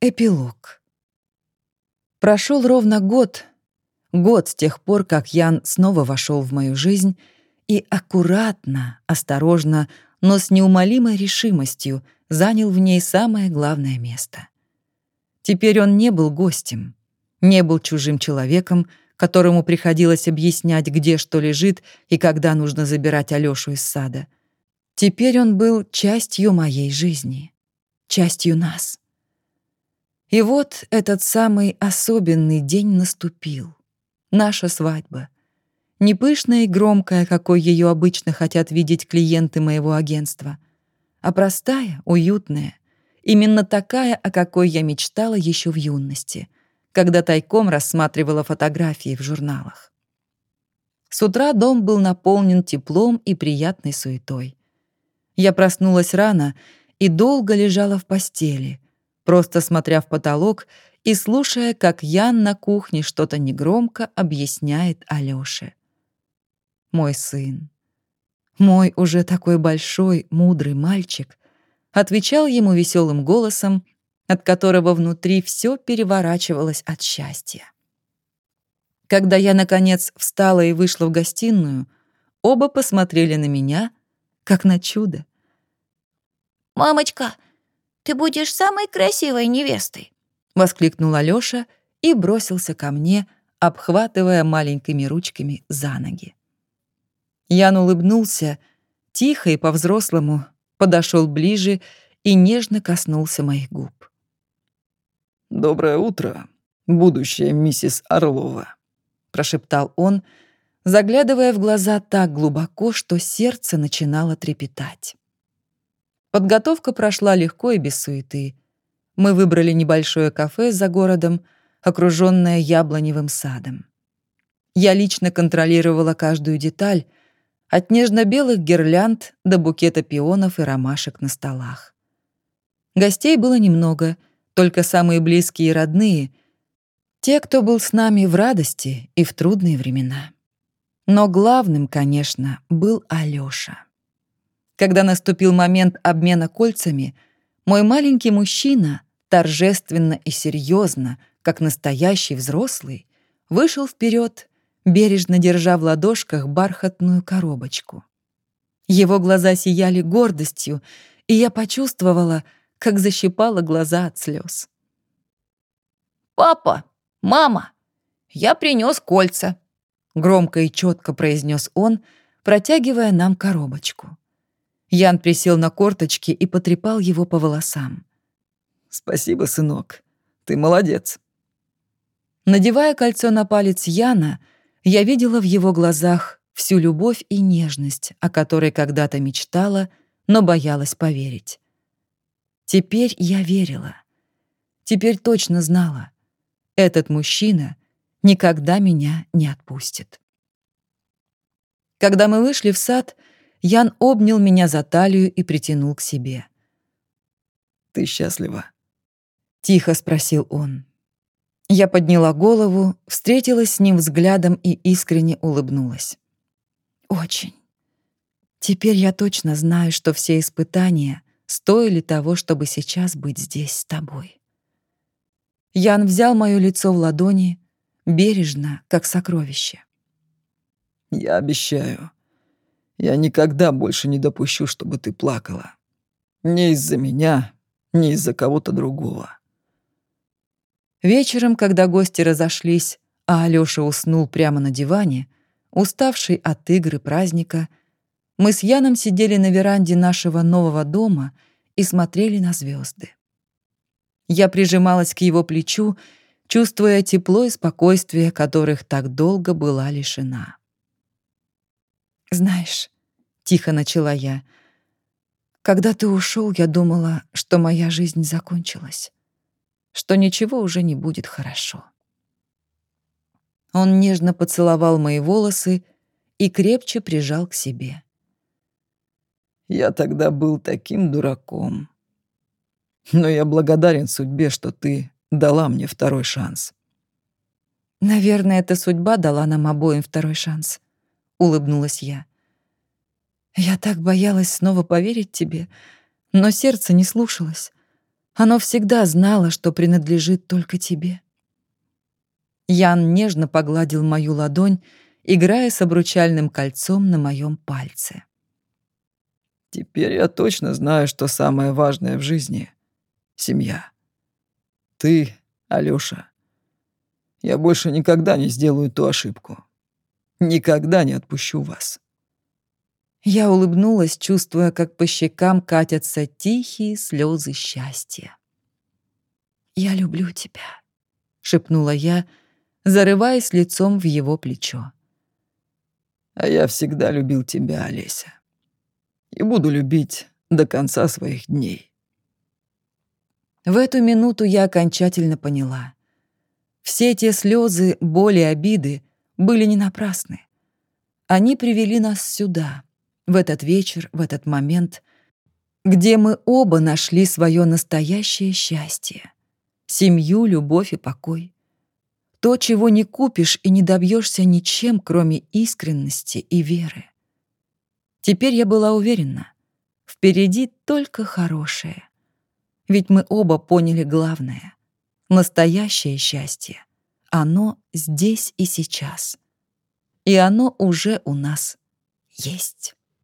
Эпилог. Прошел ровно год, год с тех пор, как Ян снова вошел в мою жизнь и аккуратно, осторожно, но с неумолимой решимостью занял в ней самое главное место. Теперь он не был гостем, не был чужим человеком, которому приходилось объяснять, где что лежит и когда нужно забирать Алёшу из сада. Теперь он был частью моей жизни, частью нас. И вот этот самый особенный день наступил. Наша свадьба. Не пышная и громкая, какой ее обычно хотят видеть клиенты моего агентства, а простая, уютная, именно такая, о какой я мечтала еще в юности — когда тайком рассматривала фотографии в журналах. С утра дом был наполнен теплом и приятной суетой. Я проснулась рано и долго лежала в постели, просто смотря в потолок и слушая, как Ян на кухне что-то негромко объясняет Алёше. Мой сын, мой уже такой большой, мудрый мальчик, отвечал ему веселым голосом от которого внутри все переворачивалось от счастья. Когда я, наконец, встала и вышла в гостиную, оба посмотрели на меня, как на чудо. «Мамочка, ты будешь самой красивой невестой!» — воскликнул Алёша и бросился ко мне, обхватывая маленькими ручками за ноги. Ян улыбнулся, тихо и по-взрослому подошел ближе и нежно коснулся моих губ. «Доброе утро, будущая миссис Орлова», — прошептал он, заглядывая в глаза так глубоко, что сердце начинало трепетать. Подготовка прошла легко и без суеты. Мы выбрали небольшое кафе за городом, окружённое яблоневым садом. Я лично контролировала каждую деталь, от нежно-белых гирлянд до букета пионов и ромашек на столах. Гостей было немного — только самые близкие и родные, те, кто был с нами в радости и в трудные времена. Но главным, конечно, был Алёша. Когда наступил момент обмена кольцами, мой маленький мужчина торжественно и серьезно, как настоящий взрослый, вышел вперед, бережно держа в ладошках бархатную коробочку. Его глаза сияли гордостью, и я почувствовала, как защипала глаза от слез. «Папа! Мама! Я принес кольца!» Громко и четко произнес он, протягивая нам коробочку. Ян присел на корточки и потрепал его по волосам. «Спасибо, сынок. Ты молодец». Надевая кольцо на палец Яна, я видела в его глазах всю любовь и нежность, о которой когда-то мечтала, но боялась поверить. Теперь я верила. Теперь точно знала. Этот мужчина никогда меня не отпустит. Когда мы вышли в сад, Ян обнял меня за талию и притянул к себе. «Ты счастлива?» — тихо спросил он. Я подняла голову, встретилась с ним взглядом и искренне улыбнулась. «Очень. Теперь я точно знаю, что все испытания стоили того, чтобы сейчас быть здесь с тобой. Ян взял моё лицо в ладони, бережно, как сокровище. «Я обещаю, я никогда больше не допущу, чтобы ты плакала. Не из-за меня, не из-за кого-то другого». Вечером, когда гости разошлись, а Алёша уснул прямо на диване, уставший от игры праздника, мы с Яном сидели на веранде нашего нового дома и смотрели на звезды. Я прижималась к его плечу, чувствуя тепло и спокойствие, которых так долго была лишена. «Знаешь», — тихо начала я, — «когда ты ушел, я думала, что моя жизнь закончилась, что ничего уже не будет хорошо». Он нежно поцеловал мои волосы и крепче прижал к себе. Я тогда был таким дураком. Но я благодарен судьбе, что ты дала мне второй шанс. Наверное, эта судьба дала нам обоим второй шанс, улыбнулась я. Я так боялась снова поверить тебе, но сердце не слушалось. Оно всегда знало, что принадлежит только тебе. Ян нежно погладил мою ладонь, играя с обручальным кольцом на моем пальце. «Теперь я точно знаю, что самое важное в жизни — семья. Ты, Алёша. Я больше никогда не сделаю ту ошибку. Никогда не отпущу вас». Я улыбнулась, чувствуя, как по щекам катятся тихие слезы счастья. «Я люблю тебя», — шепнула я, зарываясь лицом в его плечо. «А я всегда любил тебя, Олеся. И буду любить до конца своих дней». В эту минуту я окончательно поняла. Все те слезы, боли, обиды были не напрасны. Они привели нас сюда — в этот вечер, в этот момент, где мы оба нашли свое настоящее счастье, семью, любовь и покой. То, чего не купишь и не добьешься ничем, кроме искренности и веры. Теперь я была уверена, впереди только хорошее. Ведь мы оба поняли главное — настоящее счастье. Оно здесь и сейчас. И оно уже у нас есть.